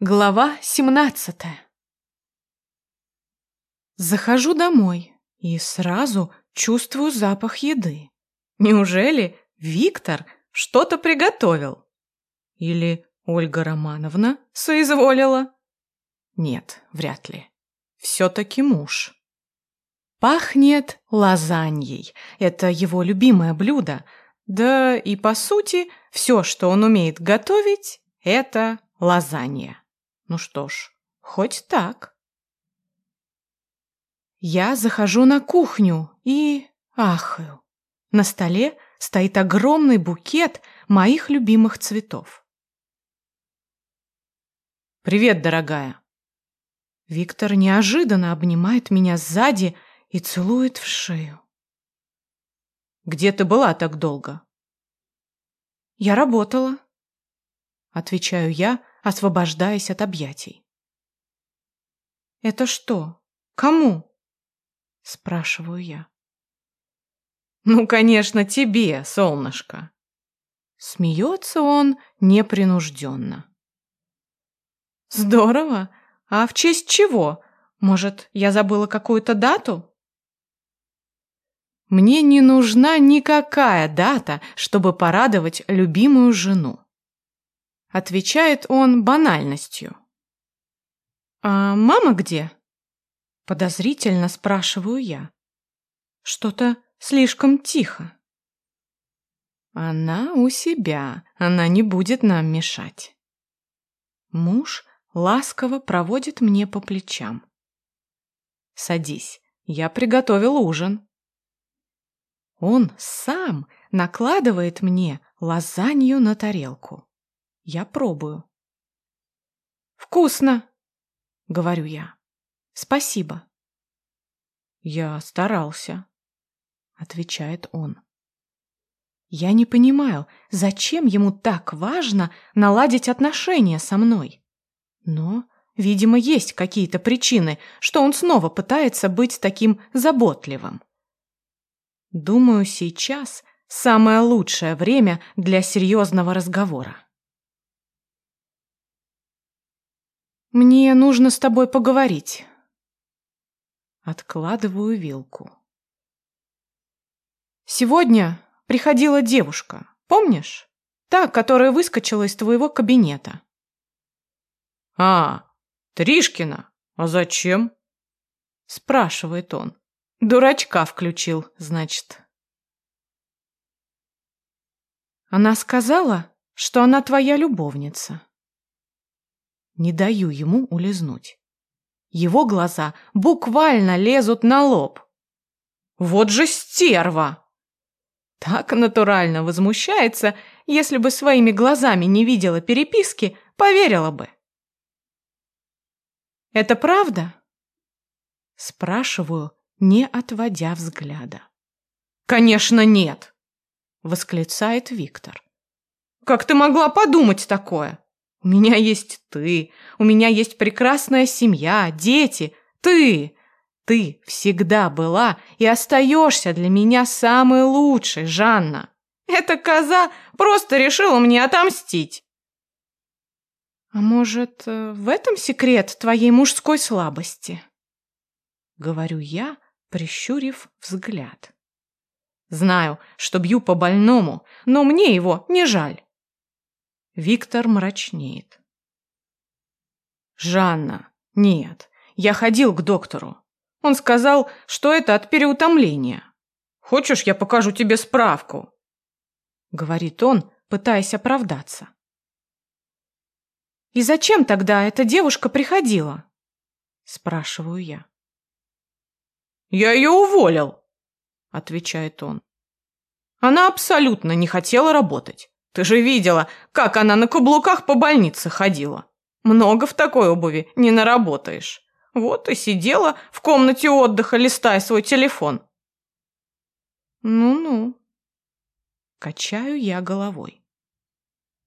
Глава 17 Захожу домой и сразу чувствую запах еды. Неужели Виктор что-то приготовил? Или Ольга Романовна соизволила? Нет, вряд ли. Все-таки муж. Пахнет лазаньей. Это его любимое блюдо. Да и по сути, все, что он умеет готовить, это лазанья. Ну что ж, хоть так. Я захожу на кухню и ахаю. На столе стоит огромный букет моих любимых цветов. «Привет, дорогая!» Виктор неожиданно обнимает меня сзади и целует в шею. «Где ты была так долго?» «Я работала», — отвечаю я, освобождаясь от объятий. «Это что? Кому?» — спрашиваю я. «Ну, конечно, тебе, солнышко!» Смеется он непринужденно. «Здорово! А в честь чего? Может, я забыла какую-то дату?» Мне не нужна никакая дата, чтобы порадовать любимую жену. Отвечает он банальностью. «А мама где?» Подозрительно спрашиваю я. Что-то слишком тихо. Она у себя, она не будет нам мешать. Муж ласково проводит мне по плечам. Садись, я приготовил ужин. Он сам накладывает мне лазанью на тарелку. Я пробую. «Вкусно!» — говорю я. «Спасибо». «Я старался», — отвечает он. «Я не понимаю, зачем ему так важно наладить отношения со мной. Но, видимо, есть какие-то причины, что он снова пытается быть таким заботливым. Думаю, сейчас самое лучшее время для серьезного разговора. Мне нужно с тобой поговорить. Откладываю вилку. Сегодня приходила девушка, помнишь? Та, которая выскочила из твоего кабинета. А, Тришкина? А зачем? Спрашивает он. Дурачка включил, значит. Она сказала, что она твоя любовница. Не даю ему улизнуть. Его глаза буквально лезут на лоб. Вот же стерва! Так натурально возмущается, если бы своими глазами не видела переписки, поверила бы. «Это правда?» Спрашиваю, не отводя взгляда. «Конечно нет!» — восклицает Виктор. «Как ты могла подумать такое? У меня есть ты, у меня есть прекрасная семья, дети, ты. Ты всегда была и остаешься для меня самой лучшей, Жанна. Эта коза просто решила мне отомстить. А может, э, в этом секрет твоей мужской слабости? Говорю я, прищурив взгляд. Знаю, что бью по больному, но мне его не жаль. Виктор мрачнеет. «Жанна, нет, я ходил к доктору. Он сказал, что это от переутомления. Хочешь, я покажу тебе справку?» Говорит он, пытаясь оправдаться. «И зачем тогда эта девушка приходила?» Спрашиваю я. «Я ее уволил», — отвечает он. «Она абсолютно не хотела работать. Ты же видела, как она на каблуках по больнице ходила. Много в такой обуви не наработаешь. Вот и сидела в комнате отдыха, листая свой телефон. Ну-ну. Качаю я головой.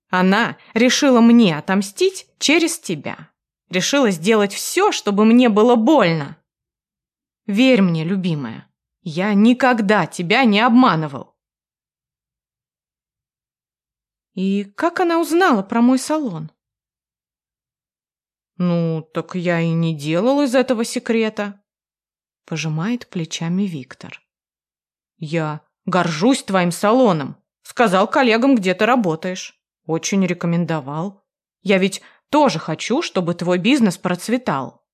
Она решила мне отомстить через тебя. Решила сделать все, чтобы мне было больно. Верь мне, любимая, я никогда тебя не обманывал. И как она узнала про мой салон? Ну, так я и не делал из этого секрета. Пожимает плечами Виктор. Я горжусь твоим салоном. Сказал коллегам, где ты работаешь. Очень рекомендовал. Я ведь тоже хочу, чтобы твой бизнес процветал.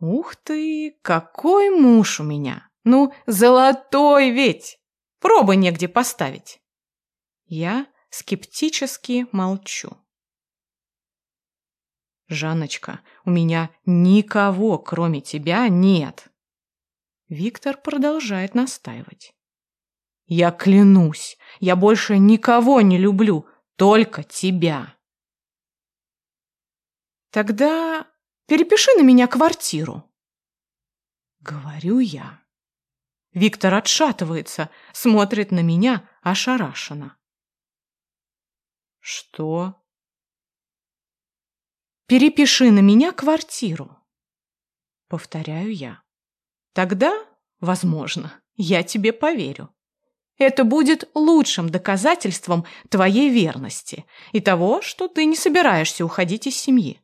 Ух ты, какой муж у меня! Ну, золотой ведь! Пробы негде поставить. Я скептически молчу. Жанночка, у меня никого, кроме тебя, нет. Виктор продолжает настаивать. Я клянусь, я больше никого не люблю, только тебя. Тогда перепиши на меня квартиру. Говорю я. Виктор отшатывается, смотрит на меня ошарашенно. Что? Перепиши на меня квартиру. Повторяю я. Тогда, возможно, я тебе поверю. Это будет лучшим доказательством твоей верности и того, что ты не собираешься уходить из семьи.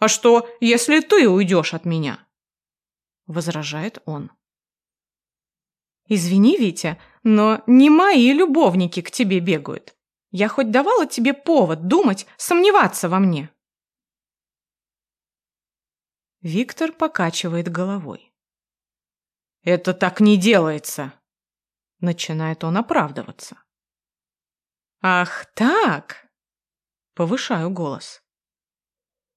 «А что, если ты уйдешь от меня?» – возражает он. «Извини, Витя, но не мои любовники к тебе бегают. Я хоть давала тебе повод думать, сомневаться во мне?» Виктор покачивает головой. «Это так не делается!» Начинает он оправдываться. «Ах так!» Повышаю голос.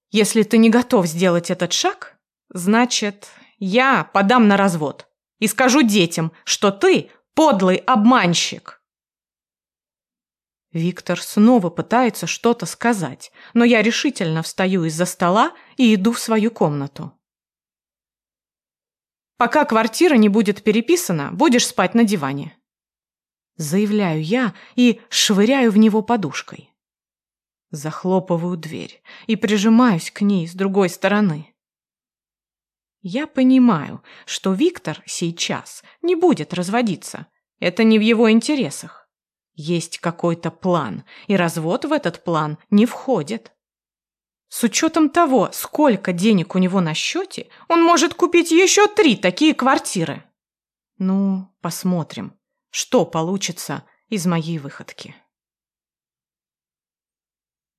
Если ты не готов сделать этот шаг, значит, я подам на развод и скажу детям, что ты подлый обманщик. Виктор снова пытается что-то сказать, но я решительно встаю из-за стола и иду в свою комнату. Пока квартира не будет переписана, будешь спать на диване. Заявляю я и швыряю в него подушкой. Захлопываю дверь и прижимаюсь к ней с другой стороны. Я понимаю, что Виктор сейчас не будет разводиться. Это не в его интересах. Есть какой-то план, и развод в этот план не входит. С учетом того, сколько денег у него на счете, он может купить еще три такие квартиры. Ну, посмотрим, что получится из моей выходки.